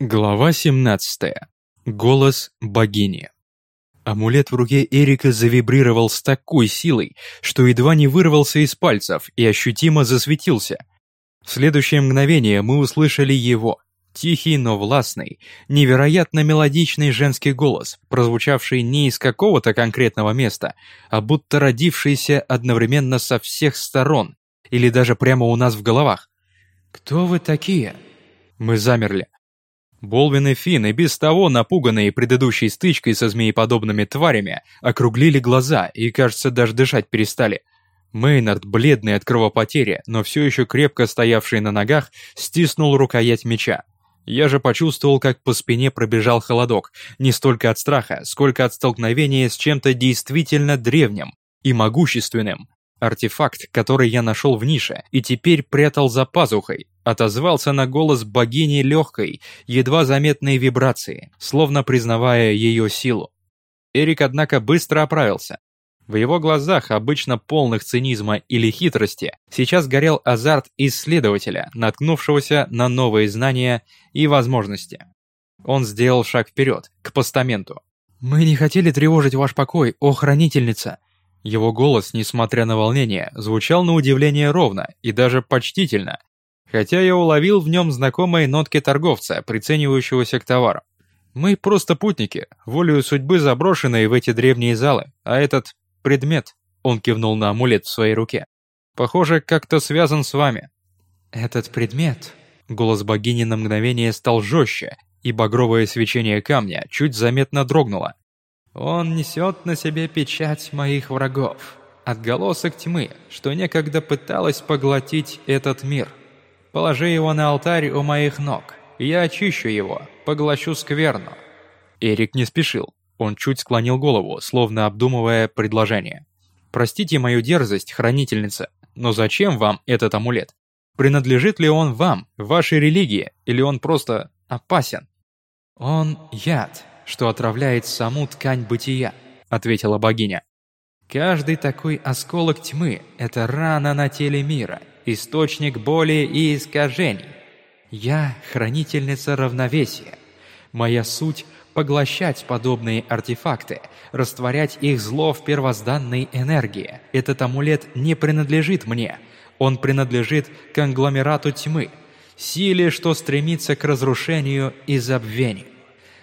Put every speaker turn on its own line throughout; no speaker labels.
Глава 17. Голос богини. Амулет в руке Эрика завибрировал с такой силой, что едва не вырвался из пальцев и ощутимо засветился. В следующее мгновение мы услышали его, тихий, но властный, невероятно мелодичный женский голос, прозвучавший не из какого-то конкретного места, а будто родившийся одновременно со всех сторон, или даже прямо у нас в головах. «Кто вы такие?» Мы замерли. Болвин и Финн, и без того напуганные предыдущей стычкой со змееподобными тварями, округлили глаза и, кажется, даже дышать перестали. Мейнард, бледный от кровопотери, но все еще крепко стоявший на ногах, стиснул рукоять меча. Я же почувствовал, как по спине пробежал холодок, не столько от страха, сколько от столкновения с чем-то действительно древним и могущественным. Артефакт, который я нашел в нише и теперь прятал за пазухой, отозвался на голос богини легкой, едва заметной вибрации, словно признавая ее силу. Эрик, однако, быстро оправился. В его глазах, обычно полных цинизма или хитрости, сейчас горел азарт исследователя, наткнувшегося на новые знания и возможности. Он сделал шаг вперед, к постаменту. «Мы не хотели тревожить ваш покой, о хранительница!» Его голос, несмотря на волнение, звучал на удивление ровно и даже почтительно, хотя я уловил в нем знакомые нотки торговца, приценивающегося к товару. Мы просто путники, волею судьбы заброшенные в эти древние залы, а этот предмет, он кивнул на амулет в своей руке, похоже, как-то связан с вами. Этот предмет, голос богини на мгновение стал жестче, и багровое свечение камня чуть заметно дрогнуло. Он несет на себе печать моих врагов, отголосок тьмы, что некогда пыталась поглотить этот мир. Положи его на алтарь у моих ног, я очищу его, поглощу скверну». Эрик не спешил. Он чуть склонил голову, словно обдумывая предложение. «Простите мою дерзость, хранительница, но зачем вам этот амулет? Принадлежит ли он вам, вашей религии, или он просто опасен?» «Он яд, что отравляет саму ткань бытия», — ответила богиня. «Каждый такой осколок тьмы — это рана на теле мира, источник боли и искажений. Я — хранительница равновесия. Моя суть — поглощать подобные артефакты, растворять их зло в первозданной энергии. Этот амулет не принадлежит мне, он принадлежит конгломерату тьмы, силе, что стремится к разрушению и забвению.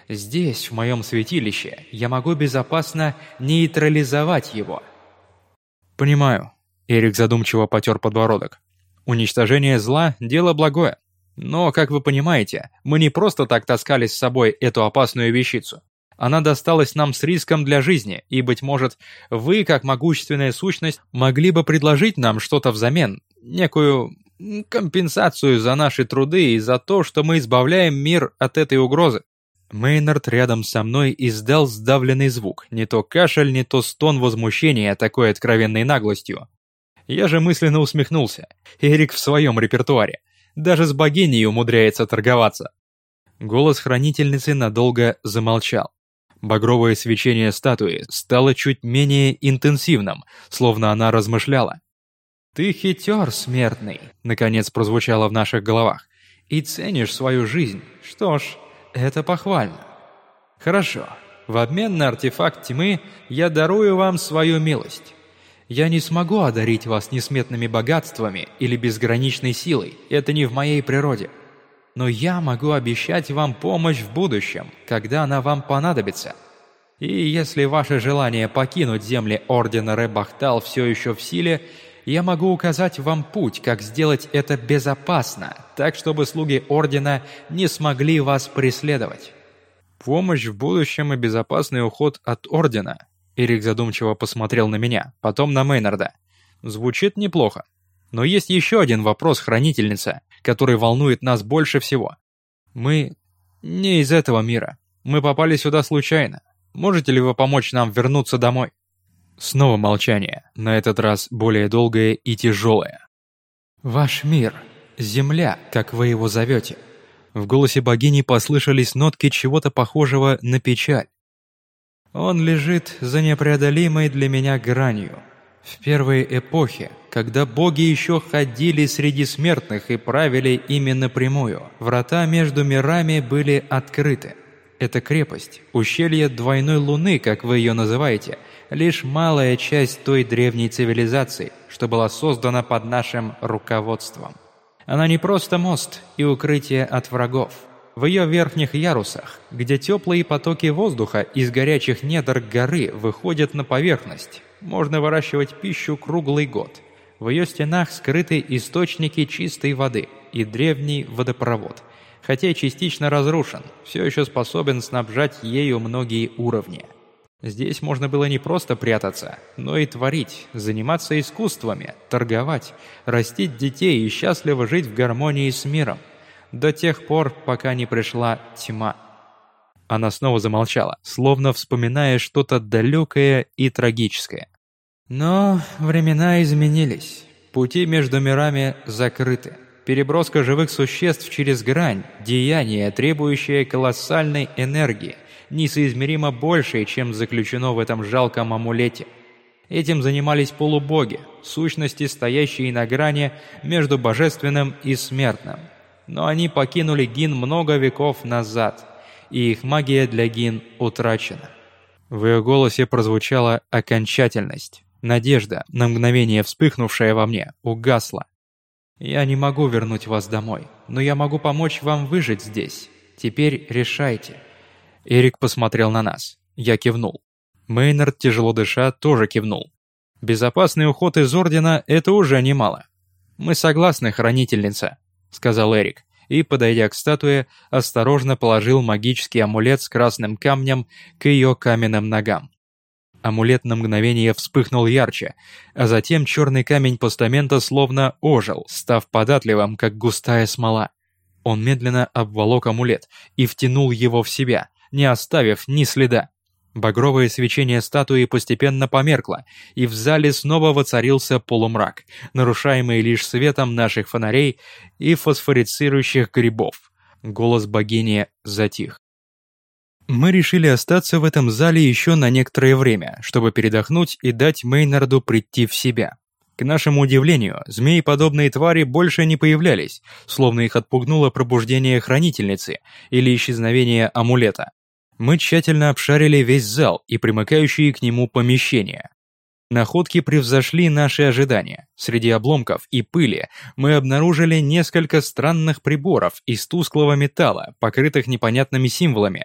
Здесь, в моем святилище, я могу безопасно нейтрализовать его». «Понимаю», — Эрик задумчиво потер подбородок. «Уничтожение зла — дело благое. Но, как вы понимаете, мы не просто так таскали с собой эту опасную вещицу. Она досталась нам с риском для жизни, и, быть может, вы, как могущественная сущность, могли бы предложить нам что-то взамен, некую компенсацию за наши труды и за то, что мы избавляем мир от этой угрозы. Мейнард рядом со мной издал сдавленный звук, не то кашель, не то стон возмущения такой откровенной наглостью. Я же мысленно усмехнулся. Эрик в своем репертуаре. Даже с богиней умудряется торговаться. Голос хранительницы надолго замолчал. Багровое свечение статуи стало чуть менее интенсивным, словно она размышляла. «Ты хитер, смертный», — наконец прозвучало в наших головах, — «и ценишь свою жизнь. Что ж, это похвально. Хорошо. В обмен на артефакт тьмы я дарую вам свою милость. Я не смогу одарить вас несметными богатствами или безграничной силой, это не в моей природе. Но я могу обещать вам помощь в будущем, когда она вам понадобится. И если ваше желание покинуть земли Ордена Ребахтал все еще в силе, я могу указать вам путь, как сделать это безопасно, так чтобы слуги Ордена не смогли вас преследовать. Помощь в будущем и безопасный уход от Ордена. Эрик задумчиво посмотрел на меня, потом на Мейнарда. Звучит неплохо. Но есть еще один вопрос, хранительница, который волнует нас больше всего. Мы не из этого мира. Мы попали сюда случайно. Можете ли вы помочь нам вернуться домой? Снова молчание, на этот раз более долгое и тяжелое. «Ваш мир, земля, как вы его зовете». В голосе богини послышались нотки чего-то похожего на печаль. «Он лежит за непреодолимой для меня гранью. В первые эпохи, когда боги еще ходили среди смертных и правили ими напрямую, врата между мирами были открыты. Эта крепость, ущелье двойной луны, как вы ее называете, лишь малая часть той древней цивилизации, что была создана под нашим руководством. Она не просто мост и укрытие от врагов. В ее верхних ярусах, где теплые потоки воздуха из горячих недр горы выходят на поверхность, можно выращивать пищу круглый год. В ее стенах скрыты источники чистой воды и древний водопровод. Хотя частично разрушен, все еще способен снабжать ею многие уровни. Здесь можно было не просто прятаться, но и творить, заниматься искусствами, торговать, растить детей и счастливо жить в гармонии с миром. До тех пор, пока не пришла тьма. Она снова замолчала, словно вспоминая что-то далекое и трагическое. Но времена изменились. Пути между мирами закрыты. Переброска живых существ через грань – деяние, требующее колоссальной энергии, несоизмеримо большей, чем заключено в этом жалком амулете. Этим занимались полубоги, сущности, стоящие на грани между божественным и смертным. Но они покинули Гин много веков назад – и их магия для Гин утрачена. В ее голосе прозвучала окончательность. Надежда, на мгновение вспыхнувшая во мне, угасла. «Я не могу вернуть вас домой, но я могу помочь вам выжить здесь. Теперь решайте». Эрик посмотрел на нас. Я кивнул. Мейнард, тяжело дыша, тоже кивнул. «Безопасный уход из Ордена — это уже немало». «Мы согласны, хранительница», — сказал Эрик и, подойдя к статуе, осторожно положил магический амулет с красным камнем к ее каменным ногам. Амулет на мгновение вспыхнул ярче, а затем черный камень постамента словно ожил, став податливым, как густая смола. Он медленно обволок амулет и втянул его в себя, не оставив ни следа. Багровое свечение статуи постепенно померкло, и в зале снова воцарился полумрак, нарушаемый лишь светом наших фонарей и фосфорицирующих грибов. Голос богини затих. Мы решили остаться в этом зале еще на некоторое время, чтобы передохнуть и дать Мейнарду прийти в себя. К нашему удивлению, змеи-подобные твари больше не появлялись, словно их отпугнуло пробуждение хранительницы или исчезновение амулета. Мы тщательно обшарили весь зал и примыкающие к нему помещения. Находки превзошли наши ожидания. Среди обломков и пыли мы обнаружили несколько странных приборов из тусклого металла, покрытых непонятными символами,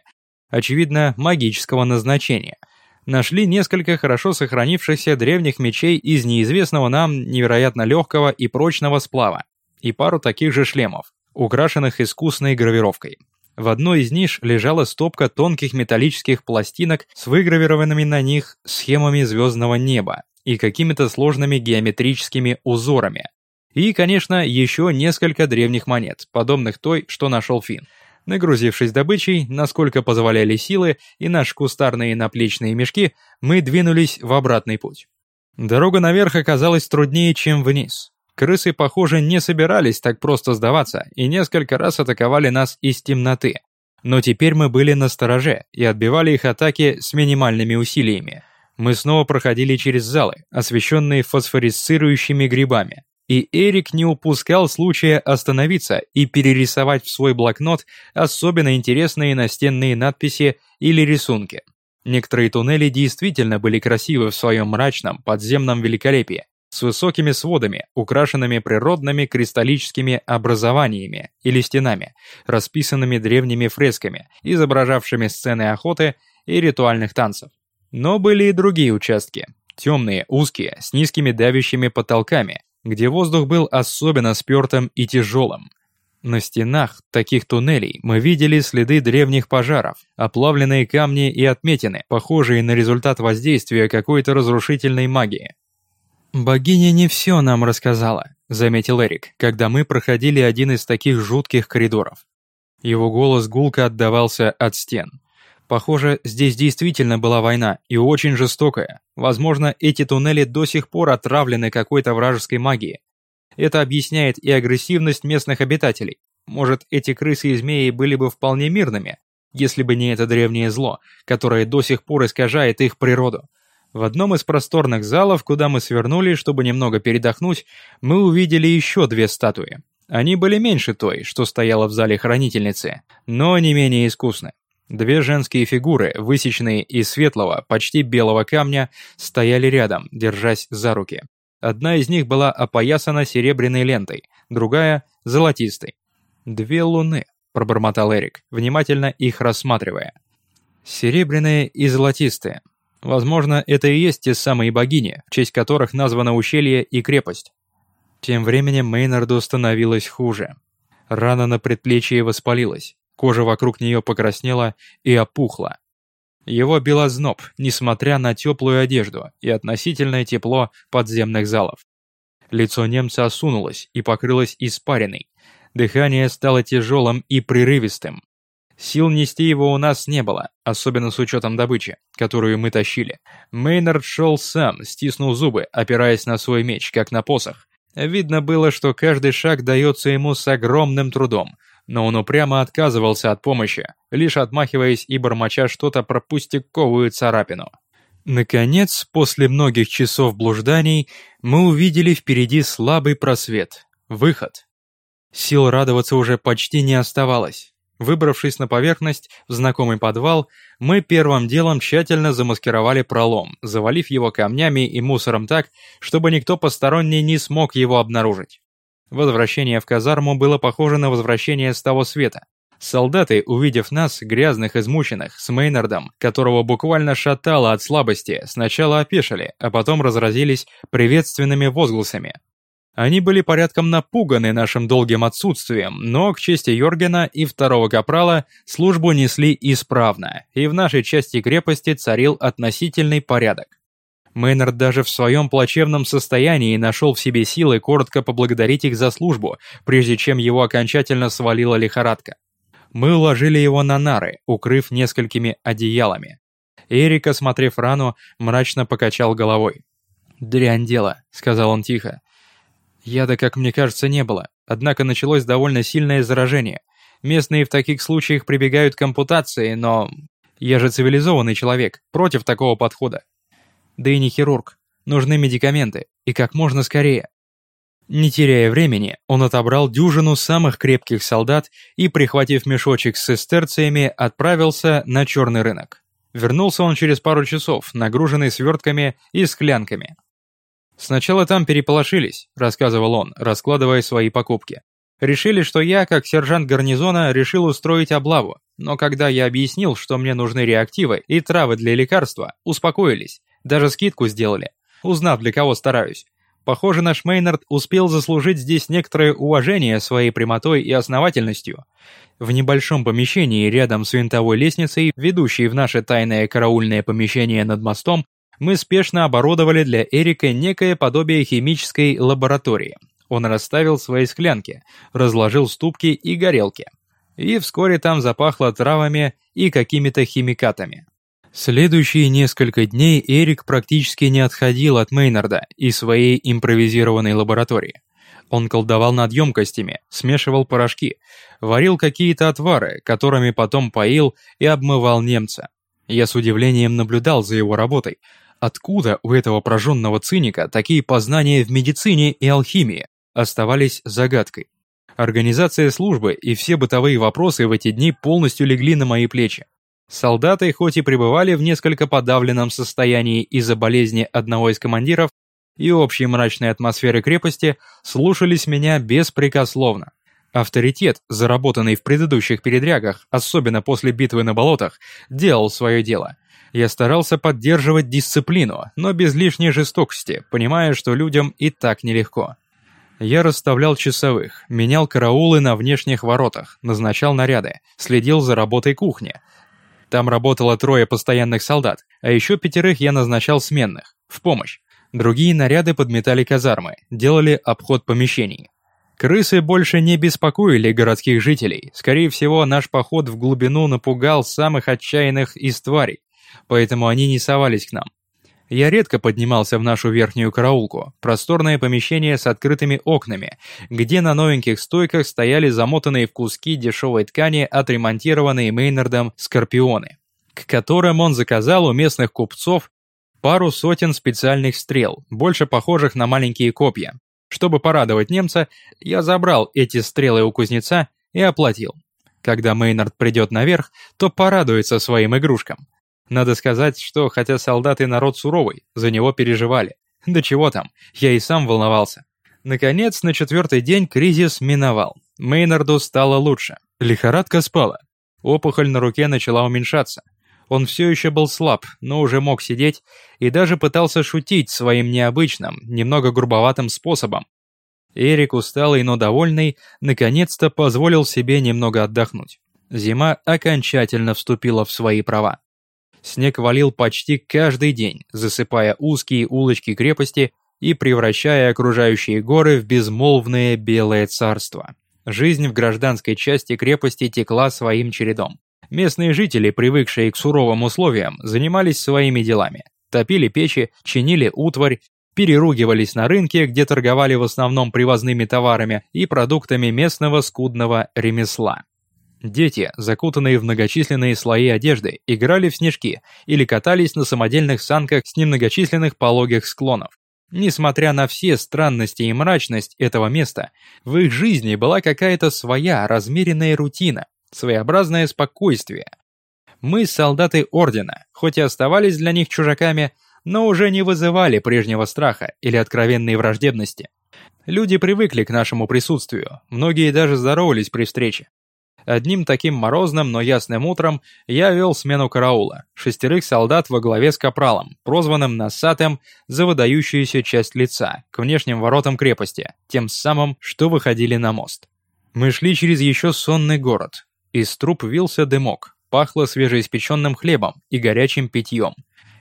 очевидно, магического назначения. Нашли несколько хорошо сохранившихся древних мечей из неизвестного нам невероятно легкого и прочного сплава, и пару таких же шлемов, украшенных искусной гравировкой. В одной из ниш лежала стопка тонких металлических пластинок с выгравированными на них схемами звездного неба и какими-то сложными геометрическими узорами. И, конечно, еще несколько древних монет, подобных той, что нашел Финн. Нагрузившись добычей, насколько позволяли силы и наши кустарные наплечные мешки, мы двинулись в обратный путь. Дорога наверх оказалась труднее, чем вниз. Крысы, похоже, не собирались так просто сдаваться и несколько раз атаковали нас из темноты. Но теперь мы были на стороже и отбивали их атаки с минимальными усилиями. Мы снова проходили через залы, освещенные фосфорисцирующими грибами. И Эрик не упускал случая остановиться и перерисовать в свой блокнот особенно интересные настенные надписи или рисунки. Некоторые туннели действительно были красивы в своем мрачном подземном великолепии, с высокими сводами, украшенными природными кристаллическими образованиями или стенами, расписанными древними фресками, изображавшими сцены охоты и ритуальных танцев. Но были и другие участки, темные, узкие, с низкими давящими потолками, где воздух был особенно спертым и тяжелым. На стенах таких туннелей мы видели следы древних пожаров, оплавленные камни и отметины, похожие на результат воздействия какой-то разрушительной магии. «Богиня не все нам рассказала», — заметил Эрик, когда мы проходили один из таких жутких коридоров. Его голос гулко отдавался от стен. Похоже, здесь действительно была война, и очень жестокая. Возможно, эти туннели до сих пор отравлены какой-то вражеской магией. Это объясняет и агрессивность местных обитателей. Может, эти крысы и змеи были бы вполне мирными, если бы не это древнее зло, которое до сих пор искажает их природу. В одном из просторных залов, куда мы свернули, чтобы немного передохнуть, мы увидели еще две статуи. Они были меньше той, что стояла в зале хранительницы, но не менее искусны. Две женские фигуры, высеченные из светлого, почти белого камня, стояли рядом, держась за руки. Одна из них была опоясана серебряной лентой, другая — золотистой. «Две луны», — пробормотал Эрик, внимательно их рассматривая. «Серебряные и золотистые. Возможно, это и есть те самые богини, в честь которых названо ущелье и крепость». Тем временем Мейнарду становилось хуже. Рана на предплечье воспалилась. Кожа вокруг нее покраснела и опухла. Его бил зноб, несмотря на теплую одежду и относительное тепло подземных залов. Лицо немца осунулось и покрылось испариной. Дыхание стало тяжелым и прерывистым. Сил нести его у нас не было, особенно с учетом добычи, которую мы тащили. Мейнард шел сам, стиснув зубы, опираясь на свой меч, как на посох. Видно было, что каждый шаг дается ему с огромным трудом, но он упрямо отказывался от помощи, лишь отмахиваясь и бормоча что-то про пустяковую царапину. Наконец, после многих часов блужданий, мы увидели впереди слабый просвет, выход. Сил радоваться уже почти не оставалось. Выбравшись на поверхность, в знакомый подвал, мы первым делом тщательно замаскировали пролом, завалив его камнями и мусором так, чтобы никто посторонний не смог его обнаружить. Возвращение в казарму было похоже на возвращение с того света. Солдаты, увидев нас, грязных, измученных, с Мейнардом, которого буквально шатало от слабости, сначала опешили, а потом разразились приветственными возгласами. Они были порядком напуганы нашим долгим отсутствием, но, к чести Йоргена и второго капрала, службу несли исправно, и в нашей части крепости царил относительный порядок. Мейнард даже в своем плачевном состоянии нашел в себе силы коротко поблагодарить их за службу, прежде чем его окончательно свалила лихорадка. Мы уложили его на нары, укрыв несколькими одеялами. Эрик, осмотрев рану, мрачно покачал головой. «Дрянь дело», — сказал он тихо. «Яда, как мне кажется, не было, однако началось довольно сильное заражение. Местные в таких случаях прибегают к ампутации, но... Я же цивилизованный человек, против такого подхода да и не хирург. Нужны медикаменты, и как можно скорее. Не теряя времени, он отобрал дюжину самых крепких солдат и, прихватив мешочек с сестерциями, отправился на черный рынок. Вернулся он через пару часов, нагруженный свертками и склянками. «Сначала там переполошились», — рассказывал он, раскладывая свои покупки. «Решили, что я, как сержант гарнизона, решил устроить облаву, но когда я объяснил, что мне нужны реактивы и травы для лекарства, успокоились даже скидку сделали, узнав, для кого стараюсь. Похоже, наш Мейнард успел заслужить здесь некоторое уважение своей прямотой и основательностью. В небольшом помещении рядом с винтовой лестницей, ведущей в наше тайное караульное помещение над мостом, мы спешно оборудовали для Эрика некое подобие химической лаборатории. Он расставил свои склянки, разложил ступки и горелки. И вскоре там запахло травами и какими-то химикатами. Следующие несколько дней Эрик практически не отходил от Мейнарда и своей импровизированной лаборатории. Он колдовал над емкостями, смешивал порошки, варил какие-то отвары, которыми потом поил и обмывал немца. Я с удивлением наблюдал за его работой. Откуда у этого прожженного циника такие познания в медицине и алхимии оставались загадкой. Организация службы и все бытовые вопросы в эти дни полностью легли на мои плечи. Солдаты, хоть и пребывали в несколько подавленном состоянии из-за болезни одного из командиров и общей мрачной атмосферы крепости, слушались меня беспрекословно. Авторитет, заработанный в предыдущих передрягах, особенно после битвы на болотах, делал свое дело. Я старался поддерживать дисциплину, но без лишней жестокости, понимая, что людям и так нелегко. Я расставлял часовых, менял караулы на внешних воротах, назначал наряды, следил за работой кухни, там работало трое постоянных солдат, а еще пятерых я назначал сменных, в помощь. Другие наряды подметали казармы, делали обход помещений. Крысы больше не беспокоили городских жителей. Скорее всего, наш поход в глубину напугал самых отчаянных из тварей, поэтому они не совались к нам. Я редко поднимался в нашу верхнюю караулку, просторное помещение с открытыми окнами, где на новеньких стойках стояли замотанные в куски дешевой ткани отремонтированные Мейнардом скорпионы, к которым он заказал у местных купцов пару сотен специальных стрел, больше похожих на маленькие копья. Чтобы порадовать немца, я забрал эти стрелы у кузнеца и оплатил. Когда Мейнард придет наверх, то порадуется своим игрушкам. Надо сказать, что хотя солдаты народ суровый, за него переживали. Да чего там, я и сам волновался. Наконец, на четвертый день кризис миновал. Мейнарду стало лучше. Лихорадка спала. Опухоль на руке начала уменьшаться. Он все еще был слаб, но уже мог сидеть и даже пытался шутить своим необычным, немного грубоватым способом. Эрик, усталый, но довольный, наконец-то позволил себе немного отдохнуть. Зима окончательно вступила в свои права. Снег валил почти каждый день, засыпая узкие улочки крепости и превращая окружающие горы в безмолвное белое царство. Жизнь в гражданской части крепости текла своим чередом. Местные жители, привыкшие к суровым условиям, занимались своими делами. Топили печи, чинили утварь, переругивались на рынке, где торговали в основном привозными товарами и продуктами местного скудного ремесла. Дети, закутанные в многочисленные слои одежды, играли в снежки или катались на самодельных санках с немногочисленных пологих склонов. Несмотря на все странности и мрачность этого места, в их жизни была какая-то своя размеренная рутина, своеобразное спокойствие. Мы, солдаты Ордена, хоть и оставались для них чужаками, но уже не вызывали прежнего страха или откровенной враждебности. Люди привыкли к нашему присутствию, многие даже здоровались при встрече. Одним таким морозным, но ясным утром я вел смену караула, шестерых солдат во главе с капралом, прозванным Носатым за выдающуюся часть лица, к внешним воротам крепости, тем самым, что выходили на мост. Мы шли через еще сонный город. Из труб вился дымок, пахло свежеиспеченным хлебом и горячим питьем.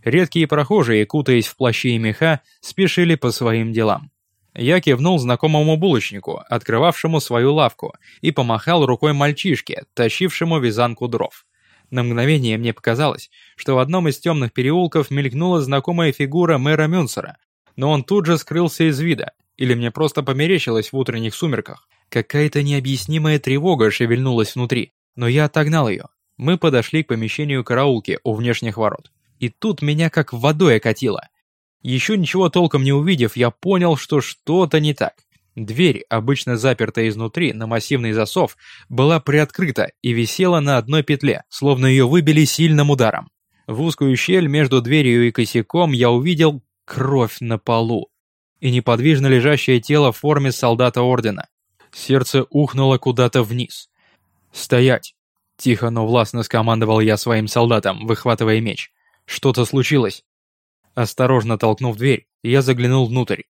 Редкие прохожие, кутаясь в плащи и меха, спешили по своим делам. Я кивнул знакомому булочнику, открывавшему свою лавку, и помахал рукой мальчишке, тащившему вязанку дров. На мгновение мне показалось, что в одном из темных переулков мелькнула знакомая фигура мэра Мюнсера, но он тут же скрылся из вида, или мне просто померещилось в утренних сумерках. Какая-то необъяснимая тревога шевельнулась внутри, но я отогнал ее. Мы подошли к помещению караулки у внешних ворот. И тут меня как водой окатило. Еще ничего толком не увидев, я понял, что что-то не так. Дверь, обычно запертая изнутри на массивный засов, была приоткрыта и висела на одной петле, словно ее выбили сильным ударом. В узкую щель между дверью и косяком я увидел кровь на полу и неподвижно лежащее тело в форме солдата ордена. Сердце ухнуло куда-то вниз. «Стоять!» Тихо, но властно скомандовал я своим солдатам, выхватывая меч. «Что-то случилось!» Осторожно толкнув дверь, я заглянул внутрь.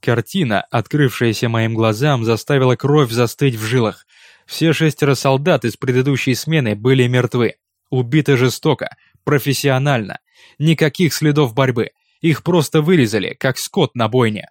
Картина, открывшаяся моим глазам, заставила кровь застыть в жилах. Все шестеро солдат из предыдущей смены были мертвы. Убиты жестоко, профессионально. Никаких следов борьбы. Их просто вырезали, как скот на бойне.